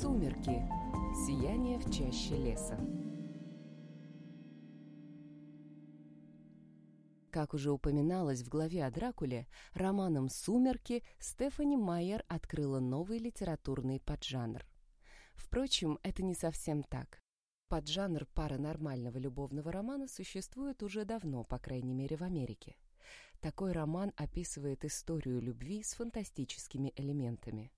Сумерки. Сияние в чаще леса. Как уже упоминалось в главе о Дракуле, романом «Сумерки» Стефани Майер открыла новый литературный поджанр. Впрочем, это не совсем так. Поджанр паранормального любовного романа существует уже давно, по крайней мере, в Америке. Такой роман описывает историю любви с фантастическими элементами.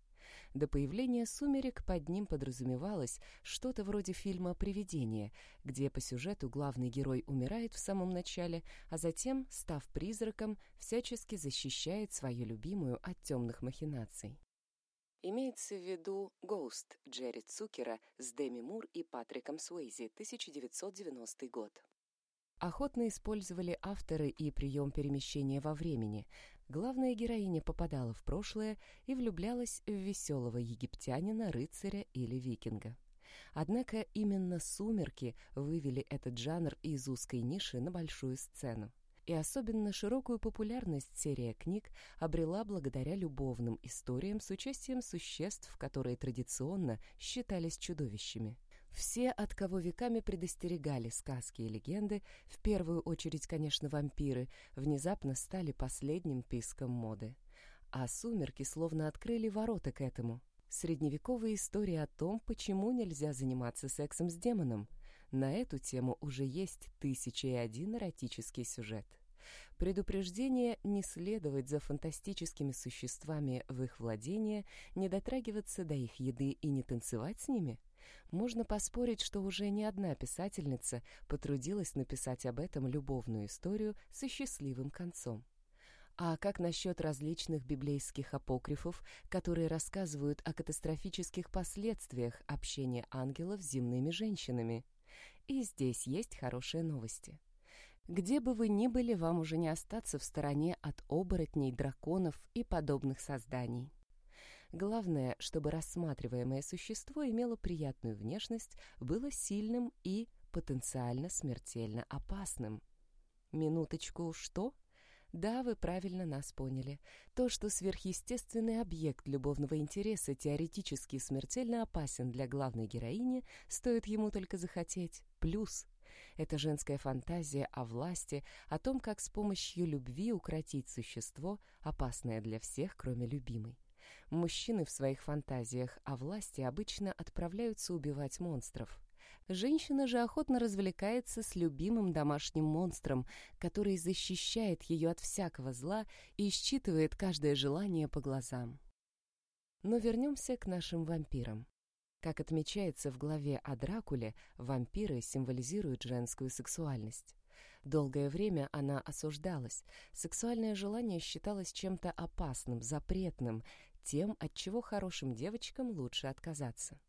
До появления «Сумерек» под ним подразумевалось что-то вроде фильма «Привидение», где по сюжету главный герой умирает в самом начале, а затем, став призраком, всячески защищает свою любимую от темных махинаций. Имеется в виду «Гоуст» Джерри Цукера с Деми Мур и Патриком Суэйзи, 1990 год. Охотно использовали авторы и прием перемещения во времени. Главная героиня попадала в прошлое и влюблялась в веселого египтянина, рыцаря или викинга. Однако именно «Сумерки» вывели этот жанр из узкой ниши на большую сцену. И особенно широкую популярность серия книг обрела благодаря любовным историям с участием существ, которые традиционно считались чудовищами. Все, от кого веками предостерегали сказки и легенды, в первую очередь, конечно, вампиры, внезапно стали последним писком моды. А «Сумерки» словно открыли ворота к этому. Средневековые истории о том, почему нельзя заниматься сексом с демоном. На эту тему уже есть тысяча и один эротический сюжет. Предупреждение не следовать за фантастическими существами в их владение, не дотрагиваться до их еды и не танцевать с ними – можно поспорить, что уже не одна писательница потрудилась написать об этом любовную историю со счастливым концом. А как насчет различных библейских апокрифов, которые рассказывают о катастрофических последствиях общения ангелов с земными женщинами? И здесь есть хорошие новости. Где бы вы ни были, вам уже не остаться в стороне от оборотней, драконов и подобных созданий. Главное, чтобы рассматриваемое существо имело приятную внешность, было сильным и потенциально смертельно опасным. Минуточку, что? Да, вы правильно нас поняли. То, что сверхъестественный объект любовного интереса теоретически смертельно опасен для главной героини, стоит ему только захотеть. Плюс это женская фантазия о власти, о том, как с помощью любви укротить существо, опасное для всех, кроме любимой. Мужчины в своих фантазиях о власти обычно отправляются убивать монстров. Женщина же охотно развлекается с любимым домашним монстром, который защищает ее от всякого зла и считывает каждое желание по глазам. Но вернемся к нашим вампирам. Как отмечается в главе о Дракуле, вампиры символизируют женскую сексуальность. Долгое время она осуждалась. Сексуальное желание считалось чем-то опасным, запретным, тем, от чего хорошим девочкам лучше отказаться.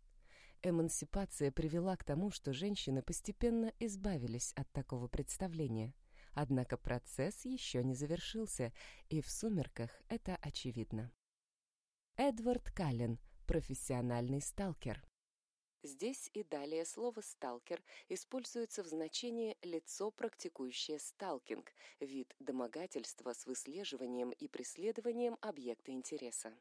Эмансипация привела к тому, что женщины постепенно избавились от такого представления. Однако процесс еще не завершился, и в «Сумерках» это очевидно. Эдвард Каллен, профессиональный сталкер. Здесь и далее слово «сталкер» используется в значении «лицо, практикующее сталкинг», вид домогательства с выслеживанием и преследованием объекта интереса.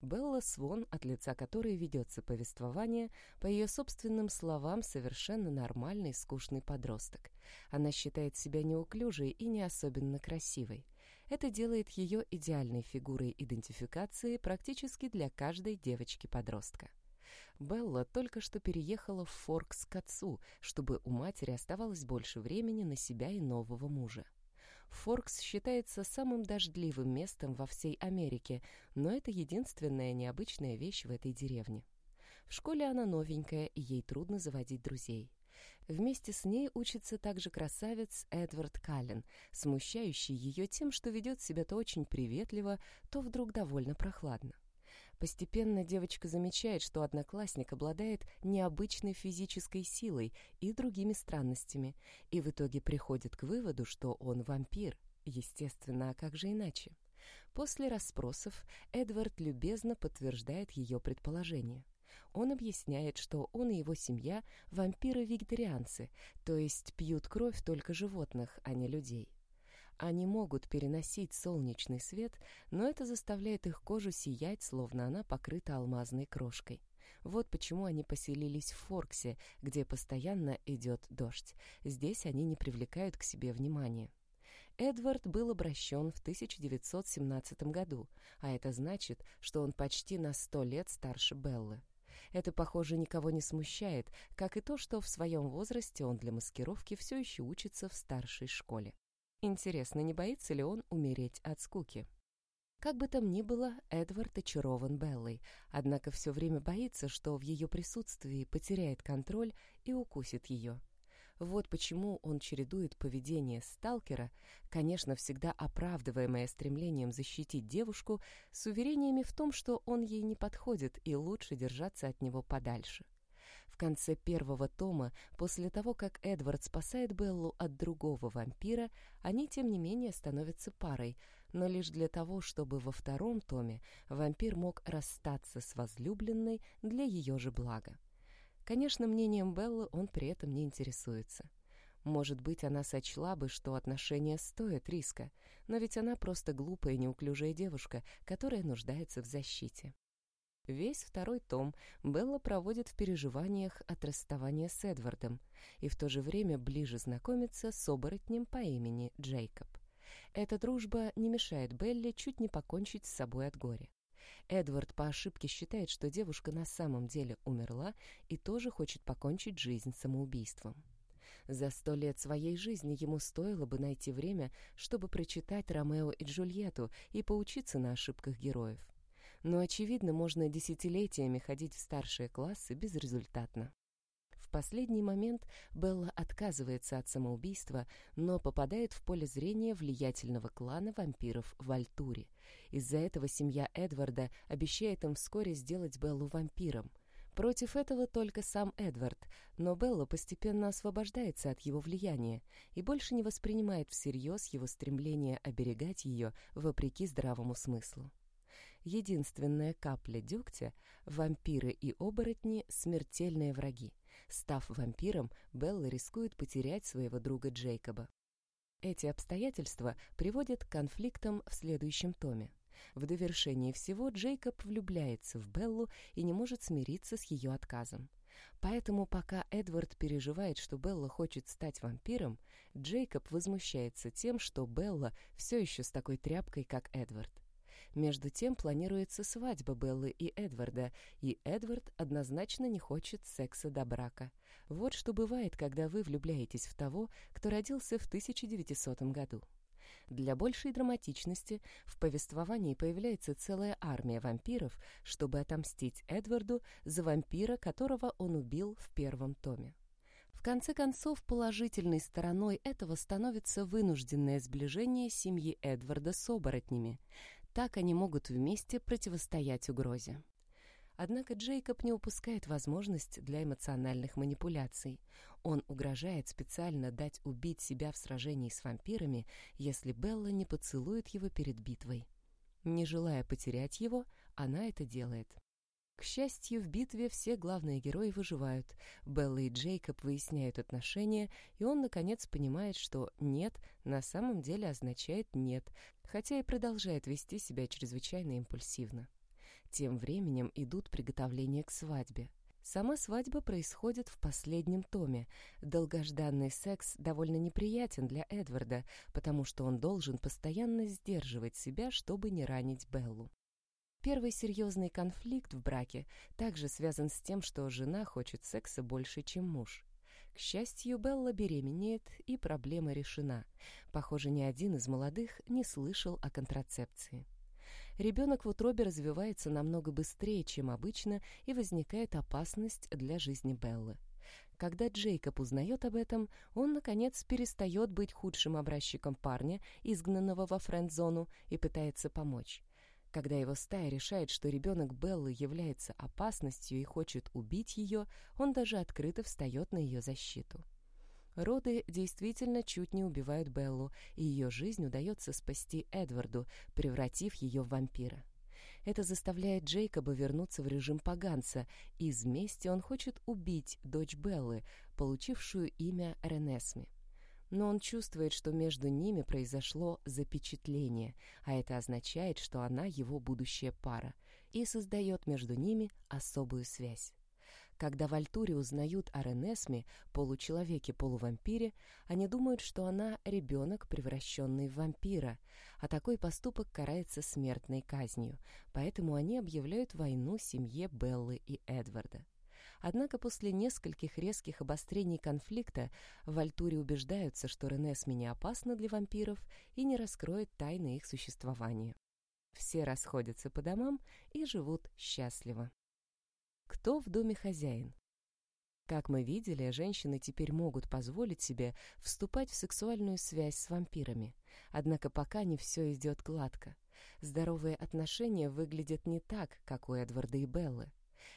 Белла Свон, от лица которой ведется повествование, по ее собственным словам, совершенно нормальный скучный подросток. Она считает себя неуклюжей и не особенно красивой. Это делает ее идеальной фигурой идентификации практически для каждой девочки-подростка. Белла только что переехала в Форкс к отцу, чтобы у матери оставалось больше времени на себя и нового мужа. Форкс считается самым дождливым местом во всей Америке, но это единственная необычная вещь в этой деревне. В школе она новенькая, и ей трудно заводить друзей. Вместе с ней учится также красавец Эдвард Каллен, смущающий ее тем, что ведет себя то очень приветливо, то вдруг довольно прохладно. Постепенно девочка замечает, что одноклассник обладает необычной физической силой и другими странностями, и в итоге приходит к выводу, что он вампир. Естественно, а как же иначе? После расспросов Эдвард любезно подтверждает ее предположение. Он объясняет, что он и его семья – вампиры-вегетарианцы, то есть пьют кровь только животных, а не людей. Они могут переносить солнечный свет, но это заставляет их кожу сиять, словно она покрыта алмазной крошкой. Вот почему они поселились в Форксе, где постоянно идет дождь. Здесь они не привлекают к себе внимания. Эдвард был обращен в 1917 году, а это значит, что он почти на сто лет старше Беллы. Это, похоже, никого не смущает, как и то, что в своем возрасте он для маскировки все еще учится в старшей школе. Интересно, не боится ли он умереть от скуки? Как бы там ни было, Эдвард очарован Беллой, однако все время боится, что в ее присутствии потеряет контроль и укусит ее. Вот почему он чередует поведение сталкера, конечно, всегда оправдываемое стремлением защитить девушку, с уверениями в том, что он ей не подходит и лучше держаться от него подальше. Конце первого тома, после того, как Эдвард спасает Беллу от другого вампира, они, тем не менее, становятся парой, но лишь для того, чтобы во втором томе вампир мог расстаться с возлюбленной для ее же блага. Конечно, мнением Беллы он при этом не интересуется. Может быть, она сочла бы, что отношения стоят риска, но ведь она просто глупая неуклюжая девушка, которая нуждается в защите. Весь второй том Белла проводит в переживаниях от расставания с Эдвардом и в то же время ближе знакомится с оборотнем по имени Джейкоб. Эта дружба не мешает Белле чуть не покончить с собой от горя. Эдвард по ошибке считает, что девушка на самом деле умерла и тоже хочет покончить жизнь самоубийством. За сто лет своей жизни ему стоило бы найти время, чтобы прочитать «Ромео и Джульетту» и поучиться на ошибках героев. Но, очевидно, можно десятилетиями ходить в старшие классы безрезультатно. В последний момент Белла отказывается от самоубийства, но попадает в поле зрения влиятельного клана вампиров в Альтуре. Из-за этого семья Эдварда обещает им вскоре сделать Беллу вампиром. Против этого только сам Эдвард, но Белла постепенно освобождается от его влияния и больше не воспринимает всерьез его стремление оберегать ее вопреки здравому смыслу единственная капля дегтя, вампиры и оборотни — смертельные враги. Став вампиром, Белла рискует потерять своего друга Джейкоба. Эти обстоятельства приводят к конфликтам в следующем томе. В довершении всего Джейкоб влюбляется в Беллу и не может смириться с ее отказом. Поэтому пока Эдвард переживает, что Белла хочет стать вампиром, Джейкоб возмущается тем, что Белла все еще с такой тряпкой, как Эдвард. Между тем планируется свадьба Беллы и Эдварда, и Эдвард однозначно не хочет секса до брака. Вот что бывает, когда вы влюбляетесь в того, кто родился в 1900 году. Для большей драматичности в повествовании появляется целая армия вампиров, чтобы отомстить Эдварду за вампира, которого он убил в первом томе. В конце концов, положительной стороной этого становится вынужденное сближение семьи Эдварда с оборотнями. Так они могут вместе противостоять угрозе. Однако Джейкоб не упускает возможность для эмоциональных манипуляций. Он угрожает специально дать убить себя в сражении с вампирами, если Белла не поцелует его перед битвой. Не желая потерять его, она это делает. К счастью, в битве все главные герои выживают. Белла и Джейкоб выясняют отношения, и он, наконец, понимает, что «нет» на самом деле означает «нет», хотя и продолжает вести себя чрезвычайно импульсивно. Тем временем идут приготовления к свадьбе. Сама свадьба происходит в последнем томе. Долгожданный секс довольно неприятен для Эдварда, потому что он должен постоянно сдерживать себя, чтобы не ранить Беллу. Первый серьезный конфликт в браке также связан с тем, что жена хочет секса больше, чем муж. К счастью, Белла беременеет, и проблема решена. Похоже, ни один из молодых не слышал о контрацепции. Ребенок в утробе развивается намного быстрее, чем обычно, и возникает опасность для жизни Беллы. Когда Джейкоб узнает об этом, он, наконец, перестает быть худшим образчиком парня, изгнанного во френд-зону, и пытается помочь. Когда его стая решает, что ребенок Беллы является опасностью и хочет убить ее, он даже открыто встает на ее защиту. Роды действительно чуть не убивают Беллу, и ее жизнь удается спасти Эдварду, превратив ее в вампира. Это заставляет Джейкоба вернуться в режим поганца, и из мести он хочет убить дочь Беллы, получившую имя Ренесми но он чувствует, что между ними произошло запечатление, а это означает, что она его будущая пара. и создает между ними особую связь. Когда в Альтуре узнают о Ренесме, получеловеке-полувампире, они думают, что она ребенок, превращенный в вампира, а такой поступок карается смертной казнью, поэтому они объявляют войну семье Беллы и Эдварда. Однако после нескольких резких обострений конфликта в Альтуре убеждаются, что Ренесме не опасна для вампиров и не раскроет тайны их существования. Все расходятся по домам и живут счастливо. Кто в доме хозяин? Как мы видели, женщины теперь могут позволить себе вступать в сексуальную связь с вампирами. Однако пока не все идет гладко. Здоровые отношения выглядят не так, как у Эдварда и Беллы.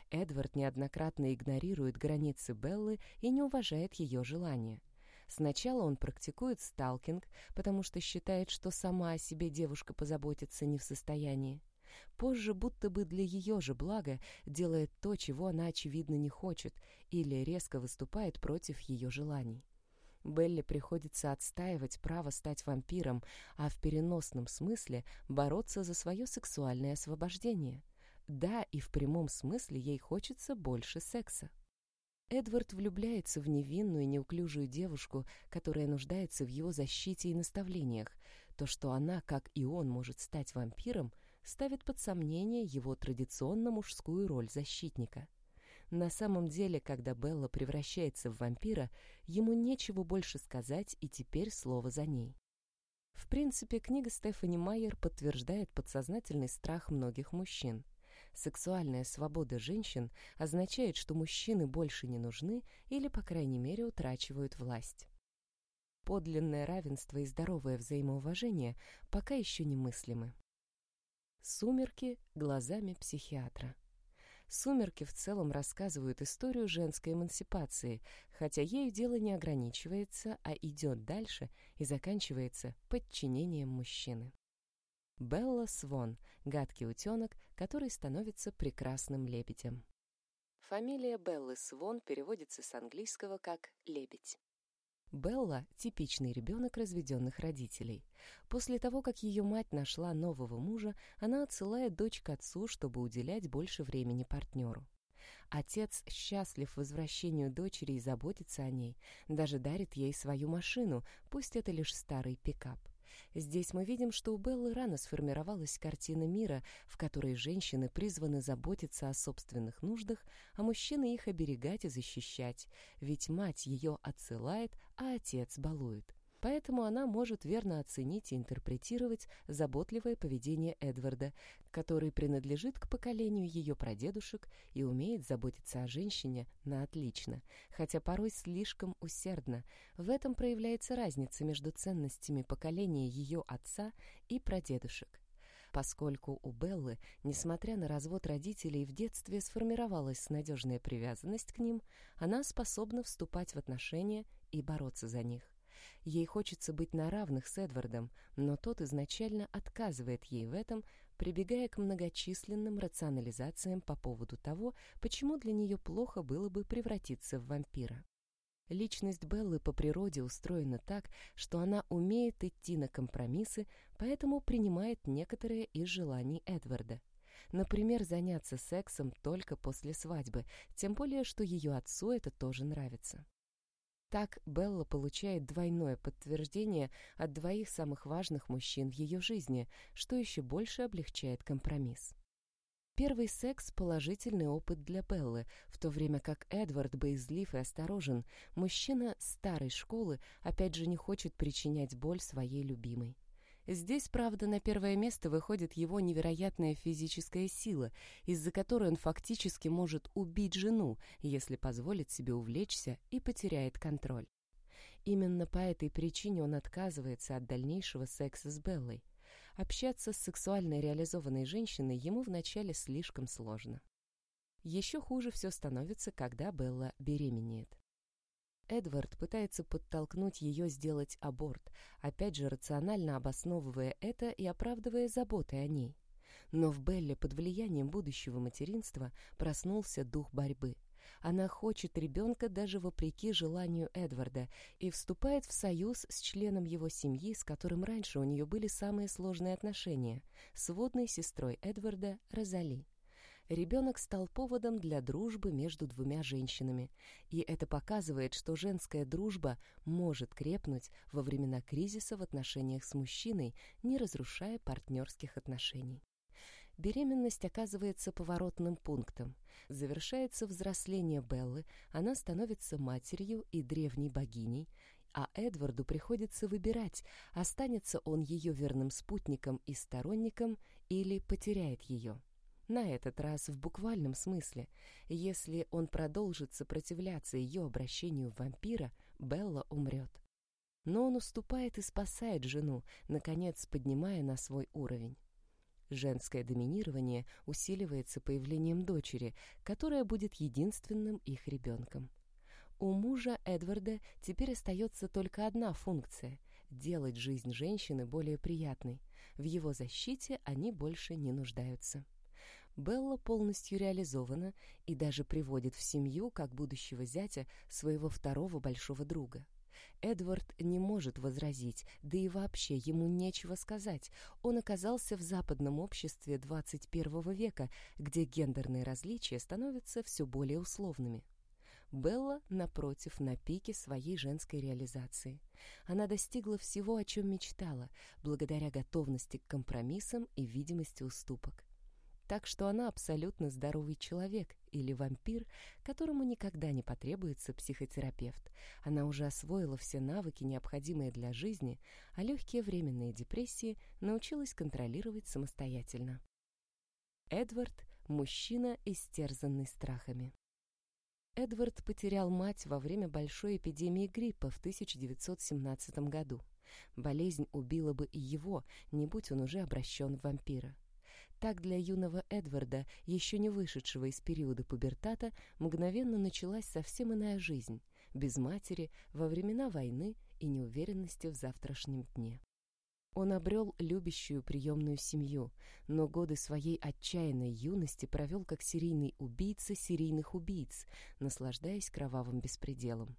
Эдвард неоднократно игнорирует границы Беллы и не уважает ее желания. Сначала он практикует сталкинг, потому что считает, что сама о себе девушка позаботиться не в состоянии. Позже, будто бы для ее же блага, делает то, чего она, очевидно, не хочет, или резко выступает против ее желаний. Белли приходится отстаивать право стать вампиром, а в переносном смысле бороться за свое сексуальное освобождение. Да, и в прямом смысле ей хочется больше секса. Эдвард влюбляется в невинную, неуклюжую девушку, которая нуждается в его защите и наставлениях. То, что она, как и он, может стать вампиром, ставит под сомнение его традиционно мужскую роль защитника. На самом деле, когда Белла превращается в вампира, ему нечего больше сказать, и теперь слово за ней. В принципе, книга Стефани Майер подтверждает подсознательный страх многих мужчин. Сексуальная свобода женщин означает, что мужчины больше не нужны или, по крайней мере, утрачивают власть. Подлинное равенство и здоровое взаимоуважение пока еще немыслимы. «Сумерки глазами психиатра». «Сумерки» в целом рассказывают историю женской эмансипации, хотя ею дело не ограничивается, а идет дальше и заканчивается подчинением мужчины. Белла Свон — гадкий утенок, который становится прекрасным лебедем. Фамилия Беллы Свон переводится с английского как «лебедь». Белла – типичный ребенок разведенных родителей. После того, как ее мать нашла нового мужа, она отсылает дочь к отцу, чтобы уделять больше времени партнеру. Отец счастлив возвращению дочери и заботится о ней, даже дарит ей свою машину, пусть это лишь старый пикап. Здесь мы видим, что у Беллы рано сформировалась картина мира, в которой женщины призваны заботиться о собственных нуждах, а мужчины их оберегать и защищать, ведь мать ее отсылает, а отец балует. Поэтому она может верно оценить и интерпретировать заботливое поведение Эдварда, который принадлежит к поколению ее прадедушек и умеет заботиться о женщине на отлично, хотя порой слишком усердно. В этом проявляется разница между ценностями поколения ее отца и прадедушек поскольку у Беллы, несмотря на развод родителей, в детстве сформировалась надежная привязанность к ним, она способна вступать в отношения и бороться за них. Ей хочется быть на равных с Эдвардом, но тот изначально отказывает ей в этом, прибегая к многочисленным рационализациям по поводу того, почему для нее плохо было бы превратиться в вампира. Личность Беллы по природе устроена так, что она умеет идти на компромиссы, поэтому принимает некоторые из желаний Эдварда. Например, заняться сексом только после свадьбы, тем более, что ее отцу это тоже нравится. Так Белла получает двойное подтверждение от двоих самых важных мужчин в ее жизни, что еще больше облегчает компромисс. Первый секс – положительный опыт для Беллы, в то время как Эдвард боязлив и осторожен, мужчина старой школы опять же не хочет причинять боль своей любимой. Здесь, правда, на первое место выходит его невероятная физическая сила, из-за которой он фактически может убить жену, если позволит себе увлечься и потеряет контроль. Именно по этой причине он отказывается от дальнейшего секса с Беллой. Общаться с сексуально реализованной женщиной ему вначале слишком сложно. Еще хуже все становится, когда Белла беременеет. Эдвард пытается подтолкнуть ее сделать аборт, опять же рационально обосновывая это и оправдывая заботы о ней. Но в Белле под влиянием будущего материнства проснулся дух борьбы. Она хочет ребенка даже вопреки желанию Эдварда и вступает в союз с членом его семьи, с которым раньше у нее были самые сложные отношения, с водной сестрой Эдварда Розали. Ребенок стал поводом для дружбы между двумя женщинами, и это показывает, что женская дружба может крепнуть во времена кризиса в отношениях с мужчиной, не разрушая партнерских отношений. Беременность оказывается поворотным пунктом. Завершается взросление Беллы, она становится матерью и древней богиней, а Эдварду приходится выбирать, останется он ее верным спутником и сторонником или потеряет ее. На этот раз в буквальном смысле. Если он продолжит сопротивляться ее обращению в вампира, Белла умрет. Но он уступает и спасает жену, наконец поднимая на свой уровень. Женское доминирование усиливается появлением дочери, которая будет единственным их ребенком. У мужа Эдварда теперь остается только одна функция – делать жизнь женщины более приятной. В его защите они больше не нуждаются. Белла полностью реализована и даже приводит в семью, как будущего зятя, своего второго большого друга. Эдвард не может возразить, да и вообще ему нечего сказать. Он оказался в западном обществе 21 века, где гендерные различия становятся все более условными. Белла, напротив, на пике своей женской реализации. Она достигла всего, о чем мечтала, благодаря готовности к компромиссам и видимости уступок так что она абсолютно здоровый человек или вампир, которому никогда не потребуется психотерапевт. Она уже освоила все навыки, необходимые для жизни, а легкие временные депрессии научилась контролировать самостоятельно. Эдвард – мужчина, истерзанный страхами. Эдвард потерял мать во время большой эпидемии гриппа в 1917 году. Болезнь убила бы и его, не будь он уже обращен в вампира. Так для юного Эдварда, еще не вышедшего из периода пубертата, мгновенно началась совсем иная жизнь, без матери, во времена войны и неуверенности в завтрашнем дне. Он обрел любящую приемную семью, но годы своей отчаянной юности провел как серийный убийца серийных убийц, наслаждаясь кровавым беспределом.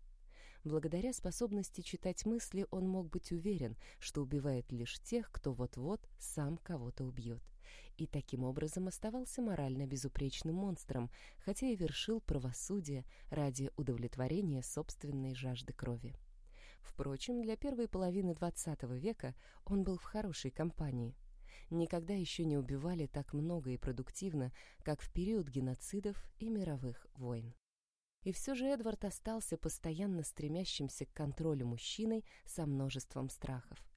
Благодаря способности читать мысли он мог быть уверен, что убивает лишь тех, кто вот-вот сам кого-то убьет и таким образом оставался морально безупречным монстром, хотя и вершил правосудие ради удовлетворения собственной жажды крови. Впрочем, для первой половины XX века он был в хорошей компании. Никогда еще не убивали так много и продуктивно, как в период геноцидов и мировых войн. И все же Эдвард остался постоянно стремящимся к контролю мужчиной со множеством страхов.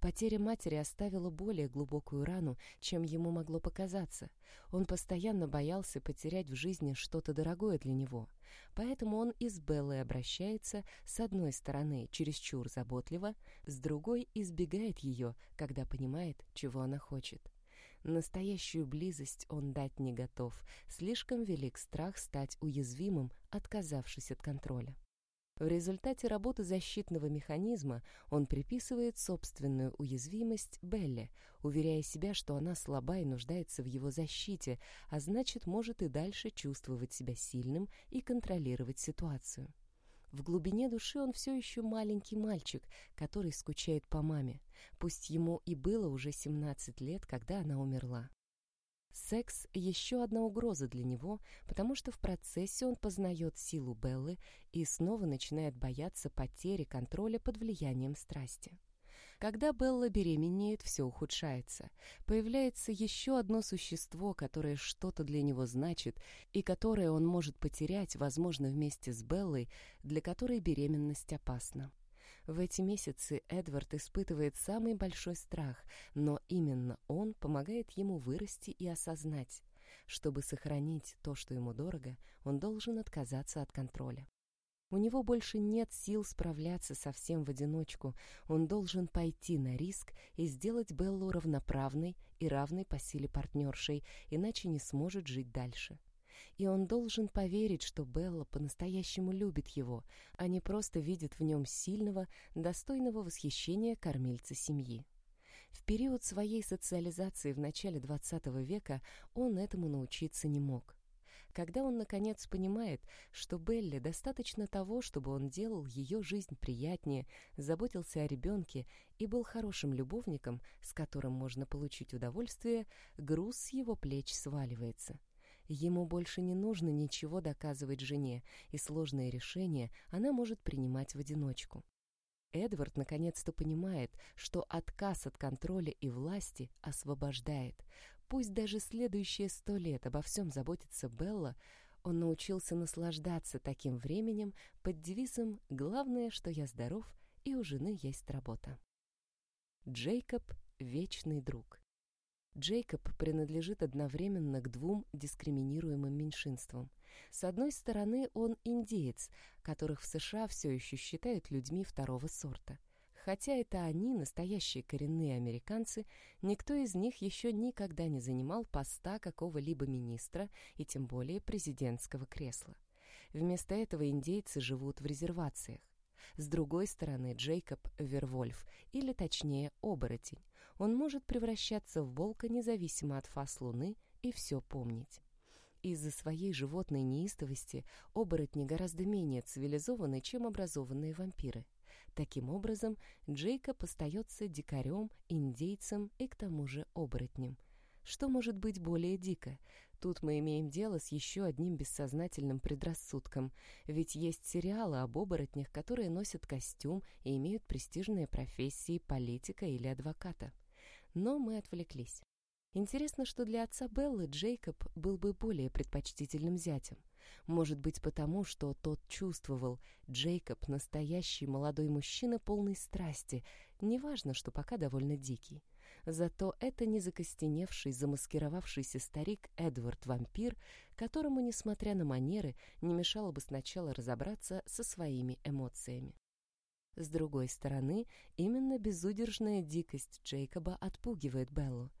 Потеря матери оставила более глубокую рану, чем ему могло показаться. Он постоянно боялся потерять в жизни что-то дорогое для него. Поэтому он и с Беллой обращается, с одной стороны, чересчур заботливо, с другой избегает ее, когда понимает, чего она хочет. Настоящую близость он дать не готов, слишком велик страх стать уязвимым, отказавшись от контроля. В результате работы защитного механизма он приписывает собственную уязвимость Белле, уверяя себя, что она слаба и нуждается в его защите, а значит, может и дальше чувствовать себя сильным и контролировать ситуацию. В глубине души он все еще маленький мальчик, который скучает по маме, пусть ему и было уже 17 лет, когда она умерла. Секс — еще одна угроза для него, потому что в процессе он познает силу Беллы и снова начинает бояться потери контроля под влиянием страсти. Когда Белла беременеет, все ухудшается. Появляется еще одно существо, которое что-то для него значит и которое он может потерять, возможно, вместе с Беллой, для которой беременность опасна. В эти месяцы Эдвард испытывает самый большой страх, но именно он помогает ему вырасти и осознать. Чтобы сохранить то, что ему дорого, он должен отказаться от контроля. У него больше нет сил справляться совсем в одиночку. Он должен пойти на риск и сделать Беллу равноправной и равной по силе партнершей, иначе не сможет жить дальше и он должен поверить, что Белла по-настоящему любит его, а не просто видит в нем сильного, достойного восхищения кормильца семьи. В период своей социализации в начале XX века он этому научиться не мог. Когда он, наконец, понимает, что Белле достаточно того, чтобы он делал ее жизнь приятнее, заботился о ребенке и был хорошим любовником, с которым можно получить удовольствие, груз с его плеч сваливается. Ему больше не нужно ничего доказывать жене, и сложные решения она может принимать в одиночку. Эдвард наконец-то понимает, что отказ от контроля и власти освобождает. Пусть даже следующие сто лет обо всем заботится Белла, он научился наслаждаться таким временем под девизом «Главное, что я здоров, и у жены есть работа». Джейкоб — вечный друг. Джейкоб принадлежит одновременно к двум дискриминируемым меньшинствам. С одной стороны, он индеец, которых в США все еще считают людьми второго сорта. Хотя это они, настоящие коренные американцы, никто из них еще никогда не занимал поста какого-либо министра и тем более президентского кресла. Вместо этого индейцы живут в резервациях. С другой стороны, Джейкоб — Вервольф, или точнее, оборотень. Он может превращаться в волка независимо от фаз Луны и все помнить. Из-за своей животной неистовости оборотни гораздо менее цивилизованы, чем образованные вампиры. Таким образом, Джейкоб остается дикарем, индейцем и к тому же оборотнем. Что может быть более дико? Тут мы имеем дело с еще одним бессознательным предрассудком, ведь есть сериалы об оборотнях, которые носят костюм и имеют престижные профессии политика или адвоката. Но мы отвлеклись. Интересно, что для отца Беллы Джейкоб был бы более предпочтительным зятем. Может быть, потому, что тот чувствовал, Джейкоб — настоящий молодой мужчина полный страсти, неважно, что пока довольно дикий. Зато это не закостеневший, замаскировавшийся старик Эдвард-вампир, которому, несмотря на манеры, не мешало бы сначала разобраться со своими эмоциями. С другой стороны, именно безудержная дикость Джейкоба отпугивает Беллу.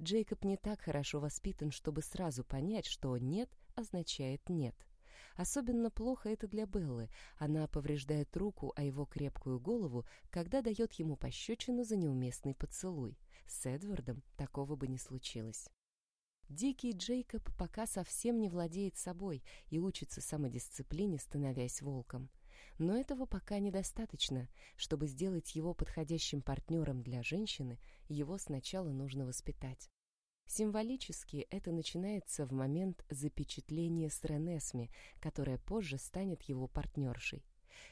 Джейкоб не так хорошо воспитан, чтобы сразу понять, что «нет» означает «нет». Особенно плохо это для Беллы. Она повреждает руку, а его крепкую голову, когда дает ему пощечину за неуместный поцелуй. С Эдвардом такого бы не случилось. Дикий Джейкоб пока совсем не владеет собой и учится самодисциплине, становясь волком. Но этого пока недостаточно. Чтобы сделать его подходящим партнером для женщины, его сначала нужно воспитать. Символически это начинается в момент запечатления с Ренесми, которая позже станет его партнершей.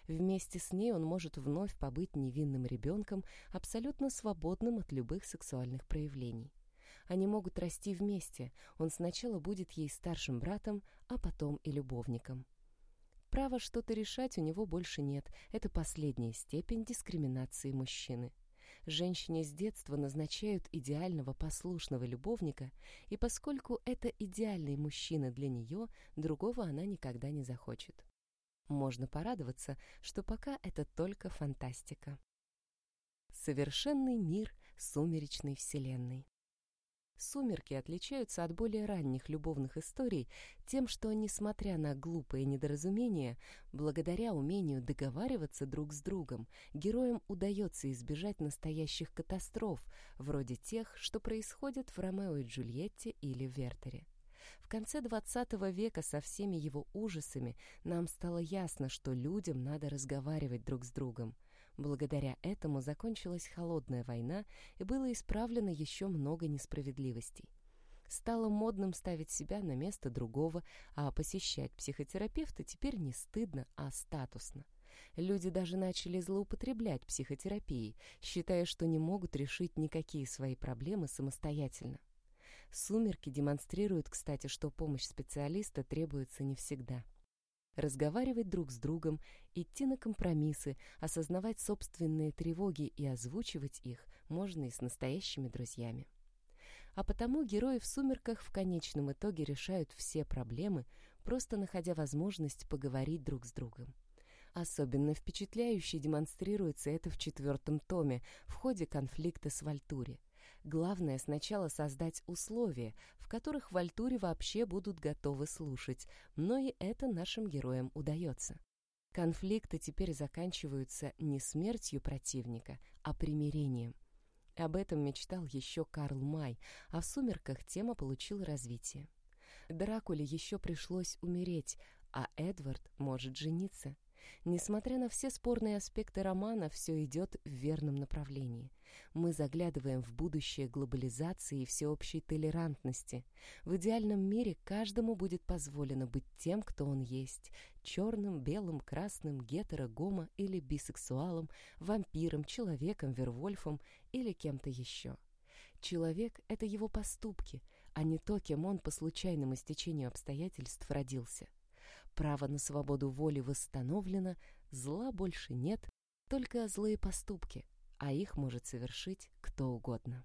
Вместе с ней он может вновь побыть невинным ребенком, абсолютно свободным от любых сексуальных проявлений. Они могут расти вместе, он сначала будет ей старшим братом, а потом и любовником. Права что-то решать у него больше нет. Это последняя степень дискриминации мужчины. Женщине с детства назначают идеального послушного любовника, и поскольку это идеальный мужчина для нее, другого она никогда не захочет. Можно порадоваться, что пока это только фантастика. Совершенный мир сумеречной вселенной. «Сумерки» отличаются от более ранних любовных историй тем, что, несмотря на глупые недоразумения, благодаря умению договариваться друг с другом, героям удается избежать настоящих катастроф, вроде тех, что происходят в «Ромео и Джульетте» или «Вертере». В конце XX века со всеми его ужасами нам стало ясно, что людям надо разговаривать друг с другом. Благодаря этому закончилась холодная война и было исправлено еще много несправедливостей. Стало модным ставить себя на место другого, а посещать психотерапевта теперь не стыдно, а статусно. Люди даже начали злоупотреблять психотерапией, считая, что не могут решить никакие свои проблемы самостоятельно. Сумерки демонстрируют, кстати, что помощь специалиста требуется не всегда разговаривать друг с другом, идти на компромиссы, осознавать собственные тревоги и озвучивать их можно и с настоящими друзьями. А потому герои в «Сумерках» в конечном итоге решают все проблемы, просто находя возможность поговорить друг с другом. Особенно впечатляюще демонстрируется это в четвертом томе в ходе конфликта с Вальтури. Главное сначала создать условия, в которых в Альтуре вообще будут готовы слушать, но и это нашим героям удается. Конфликты теперь заканчиваются не смертью противника, а примирением. Об этом мечтал еще Карл Май, а в «Сумерках» тема получила развитие. Дракуле еще пришлось умереть, а Эдвард может жениться. Несмотря на все спорные аспекты романа, все идет в верном направлении. Мы заглядываем в будущее глобализации и всеобщей толерантности. В идеальном мире каждому будет позволено быть тем, кто он есть. Черным, белым, красным, гетеро, гомо или бисексуалом, вампиром, человеком, вервольфом или кем-то еще. Человек — это его поступки, а не то, кем он по случайному стечению обстоятельств родился. Право на свободу воли восстановлено, зла больше нет, только злые поступки, а их может совершить кто угодно.